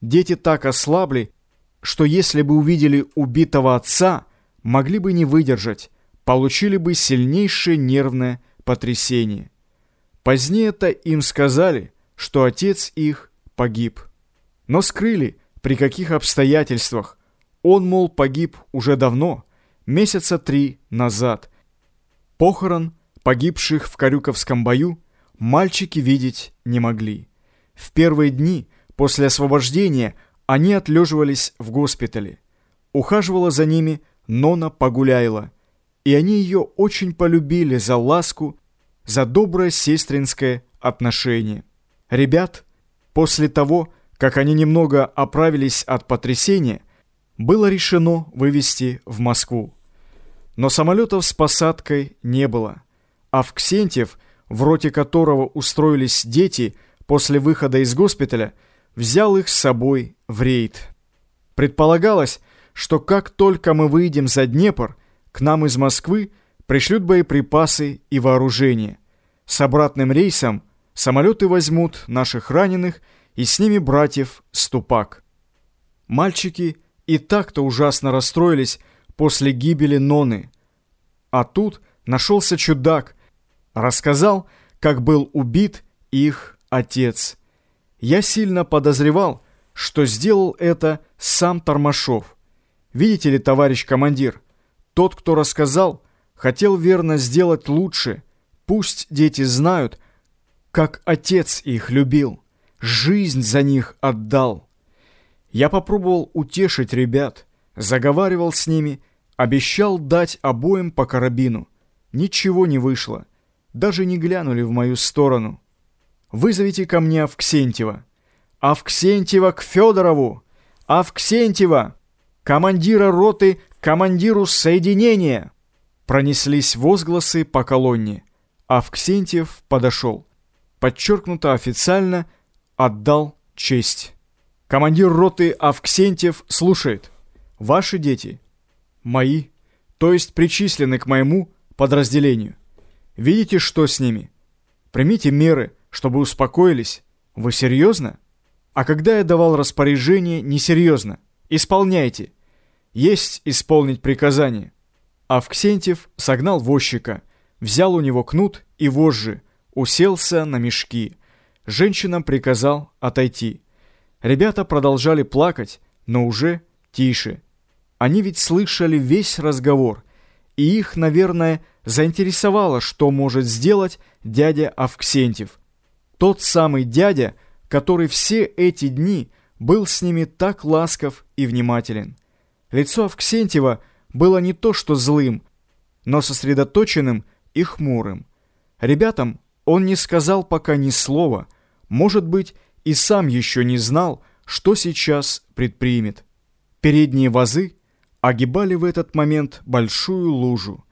Дети так ослабли, что если бы увидели убитого отца, могли бы не выдержать, получили бы сильнейшее нервное потрясение. Позднее-то им сказали, что отец их погиб. Но скрыли, при каких обстоятельствах. Он, мол, погиб уже давно, месяца три назад. Похорон погибших в Карюковском бою мальчики видеть не могли. В первые дни после освобождения они отлеживались в госпитале. Ухаживала за ними Нона Погуляйла, и они ее очень полюбили за ласку, за доброе сестринское отношение. Ребят, после того, как они немного оправились от потрясения, было решено вывести в Москву. Но самолетов с посадкой не было, а в Ксентьев, в роте которого устроились дети после выхода из госпиталя, взял их с собой в рейд. Предполагалось, что как только мы выйдем за Днепр, к нам из Москвы пришлют боеприпасы и вооружение. С обратным рейсом самолеты возьмут наших раненых и с ними братьев Ступак. Мальчики и так-то ужасно расстроились после гибели Ноны. А тут нашелся чудак, рассказал, как был убит их отец. Я сильно подозревал, что сделал это сам Тормашов. Видите ли, товарищ командир, тот, кто рассказал, хотел верно сделать лучше. Пусть дети знают, как отец их любил, жизнь за них отдал. Я попробовал утешить ребят, заговаривал с ними, обещал дать обоим по карабину. Ничего не вышло, даже не глянули в мою сторону. Вызовите ко мне Авксентьева. Авксентьева к Федорову! Авксентьева! Командира роты командиру соединения!» Пронеслись возгласы по колонне. Авксентьев подошел. Подчеркнуто официально отдал честь. Командир роты Авксентьев слушает. Ваши дети? Мои. То есть причислены к моему подразделению. Видите, что с ними? Примите меры, чтобы успокоились. Вы серьезно? А когда я давал распоряжение, несерьезно. Исполняйте. Есть исполнить приказание. Авксентьев согнал возчика, взял у него кнут и вожжи, уселся на мешки. Женщинам приказал отойти. Ребята продолжали плакать, но уже тише. Они ведь слышали весь разговор, и их, наверное, заинтересовало, что может сделать дядя Авксентьев. Тот самый дядя, который все эти дни был с ними так ласков и внимателен. Лицо Авксентьева было не то что злым, но сосредоточенным и хмурым. Ребятам он не сказал пока ни слова, может быть, и сам еще не знал, что сейчас предпримет. Передние вазы огибали в этот момент большую лужу.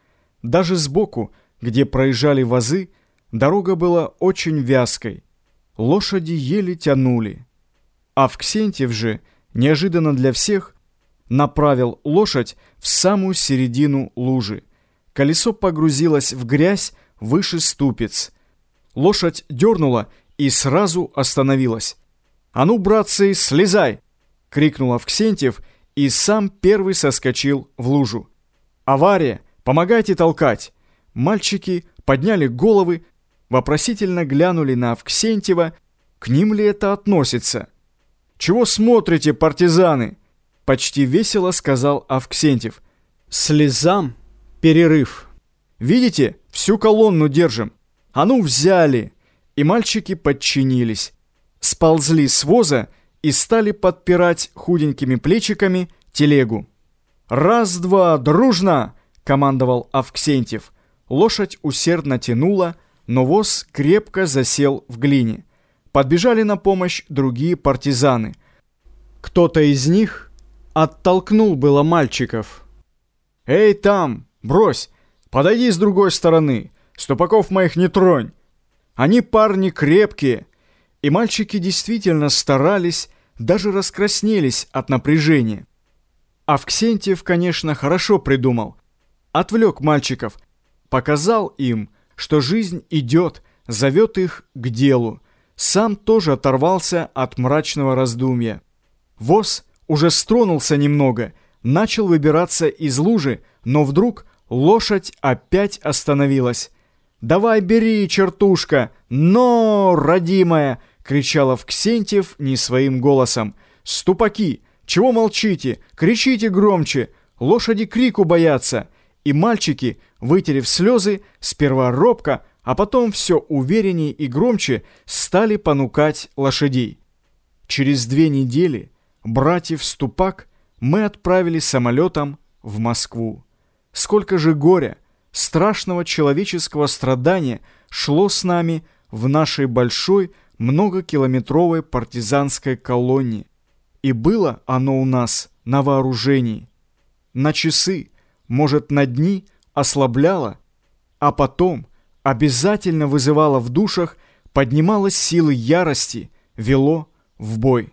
Даже сбоку, где проезжали вазы, дорога была очень вязкой. Лошади еле тянули. А Вксентьев же, неожиданно для всех, направил лошадь в самую середину лужи. Колесо погрузилось в грязь выше ступиц. Лошадь дернула и сразу остановилась. «А ну, братцы, слезай!» — крикнул Авксентьев и сам первый соскочил в лужу. «Авария! Помогайте толкать!» Мальчики подняли головы, вопросительно глянули на Авксентьева, к ним ли это относится. «Чего смотрите, партизаны?» Почти весело сказал Авксентьев. «Слезам перерыв. Видите, всю колонну держим. А ну, взяли!» И мальчики подчинились. Сползли с воза и стали подпирать худенькими плечиками телегу. «Раз-два, дружно!» — командовал Авксентьев. Лошадь усердно тянула, но воз крепко засел в глине. Подбежали на помощь другие партизаны. Кто-то из них оттолкнул было мальчиков. «Эй, там, брось, подойди с другой стороны, ступаков моих не тронь. Они парни крепкие». И мальчики действительно старались, даже раскраснелись от напряжения. Авксентьев, конечно, хорошо придумал. Отвлек мальчиков, показал им, что жизнь идет, зовет их к делу. Сам тоже оторвался от мрачного раздумья. Воз уже стронулся немного, начал выбираться из лужи, но вдруг лошадь опять остановилась. «Давай бери, чертушка! Но, родимая!» — кричала Вксентьев не своим голосом. «Ступаки! Чего молчите? Кричите громче! Лошади крику боятся!» И мальчики, вытерев слезы, сперва робко, а потом все увереннее и громче стали понукать лошадей. Через две недели братьев Ступак мы отправили самолетом в Москву. Сколько же горя, страшного человеческого страдания шло с нами в нашей большой многокилометровой партизанской колонне. И было оно у нас на вооружении. На часы, может, на дни ослабляло, а потом обязательно вызывало в душах, поднималось силы ярости, вело в бой.